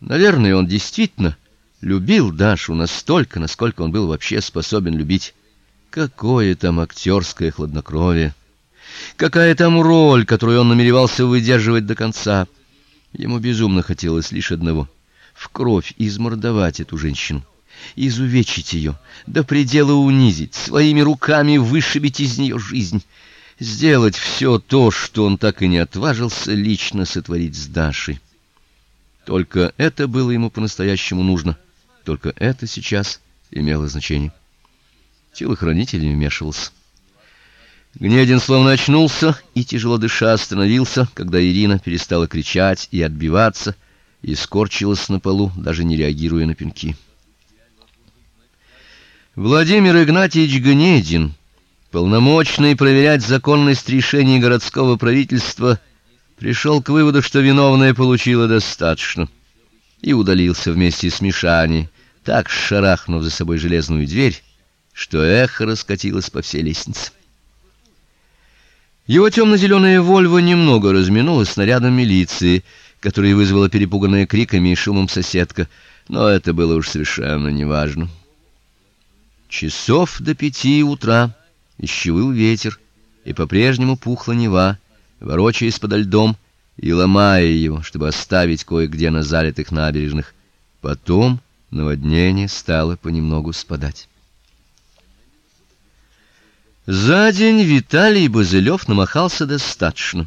Наверное, он действительно любил Дашу настолько, насколько он был вообще способен любить. Какое там актерское хладнокровие! Какая там роль, которую он намеревался выдерживать до конца! Ему безумно хотелось лишь одного — в кровь измордовать эту женщину, изувечить ее, до предела унизить, своими руками вышибить из нее жизнь, сделать все то, что он так и не отважился лично сотворить с Дашей. Только это было ему по-настоящему нужно. Только это сейчас имело значение. Телохранитель не вмешивался. Гнедин словно очнулся и тяжело дыша остановился, когда Ирина перестала кричать и отбиваться и скорчилась на полу, даже не реагируя на пинки. Владимир Игнатьевич Гнедин, полномочный проверять законность решений городского правительства, пришел к выводу, что виновная получила достаточно, и удалился вместе с Мишаней, так шарахнув за собой железную дверь, что эхо раскатилось по всей лестнице. Его темно-зеленая «Вольво» немного разминулась снарядом милиции, который вызвала перепуганная криками и шумом соседка, но это было уж совершенно неважно. Часов до пяти утра еще выл ветер, и по-прежнему пухла Нева, ворочаясь подо льдом и ломая его, чтобы оставить кое-где на залитых набережных. Потом наводнение стало понемногу спадать. За день Виталий Базылев намахался достаточно.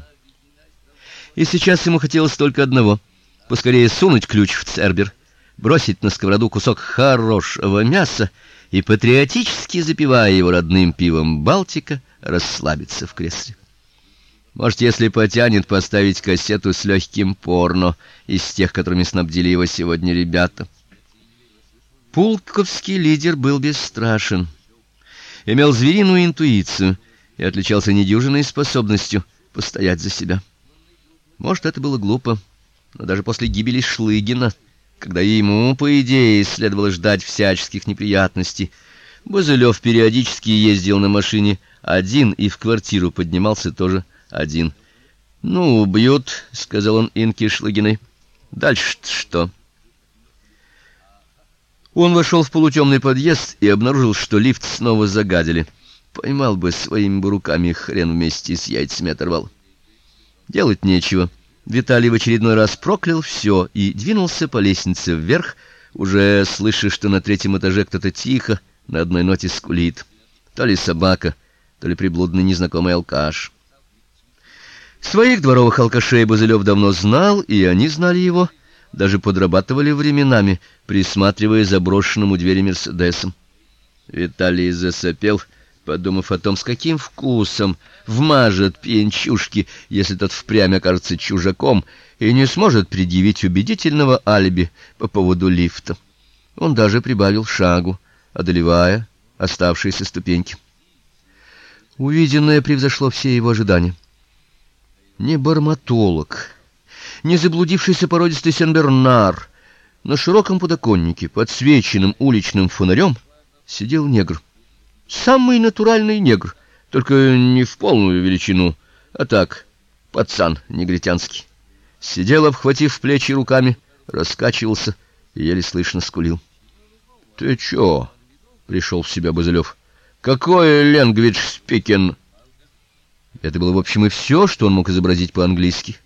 И сейчас ему хотелось только одного — поскорее сунуть ключ в цербер, бросить на сковороду кусок хорошего мяса и, патриотически запивая его родным пивом «Балтика», расслабиться в кресле. Может, если потянет, поставить кассету с легким порно из тех, которыми снабдили его сегодня ребята. Пулковский лидер был бесстрашен имел звериную интуицию и отличался недюжинной способностью постоять за себя. Может, это было глупо, но даже после гибели Шлыгина, когда ему, по идее, следовало ждать всяческих неприятностей, Базылев периодически ездил на машине один и в квартиру поднимался тоже один. «Ну, убьют», — сказал он Инке Шлыгиной. «Дальше что?» Он вошел в полутемный подъезд и обнаружил, что лифт снова загадили. Поймал бы своими бы руками хрен вместе с яйцами оторвал. Делать нечего. Виталий в очередной раз проклял все и двинулся по лестнице вверх, уже слыша, что на третьем этаже кто-то тихо на одной ноте скулит. То ли собака, то ли приблудный незнакомый алкаш. Своих дворовых алкашей Базылев давно знал, и они знали его — даже подрабатывали временами, присматривая за брошенным у двери Мерседесом. Виталий засопел, подумав о том, с каким вкусом вмажет пьянчушки, если тот впрямь окажется чужаком и не сможет предъявить убедительного алиби по поводу лифта. Он даже прибавил шагу, одолевая оставшиеся ступеньки. Увиденное превзошло все его ожидания. Не барматолог, не заблудившийся породистый сенбернар. На широком подоконнике, подсвеченном уличным фонарем, сидел негр. Самый натуральный негр, только не в полную величину, а так, пацан негритянский. Сидел, обхватив плечи руками, раскачивался и еле слышно скулил. — Ты чё? — пришел в себя Базылев. — Какой ленгвидж спикен? Это было, в общем, и все, что он мог изобразить по-английски.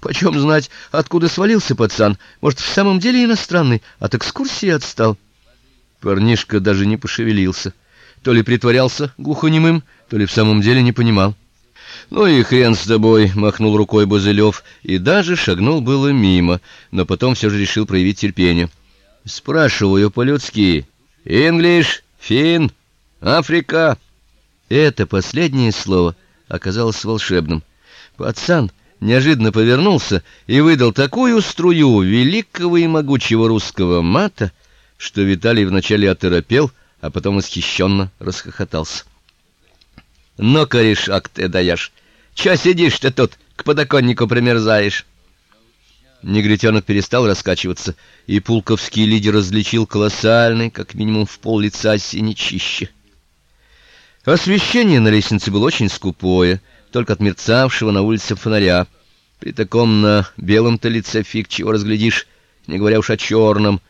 Почем знать, откуда свалился пацан? Может, в самом деле иностранный, от экскурсии отстал? Парнишка даже не пошевелился. То ли притворялся глухонемым, то ли в самом деле не понимал. Ну и хрен с тобой, махнул рукой Базылев и даже шагнул было мимо, но потом все же решил проявить терпение. Спрашиваю по-людски: "English, Фин, Африка?" Это последнее слово оказалось волшебным. Пацан неожиданно повернулся и выдал такую струю великого и могучего русского мата, что Виталий вначале оторопел, а потом восхищенно расхохотался. "Ну, корешок ты даешь! Чё сидишь-то тут, к подоконнику примерзаешь?" Негритянок перестал раскачиваться, и пулковский лидер различил колоссальный, как минимум в пол лица синячище. Освещение на лестнице было очень скупое, только от мерцавшего на улице фонаря. При таком на белом-то лице фиг чего разглядишь, не говоря уж о черном,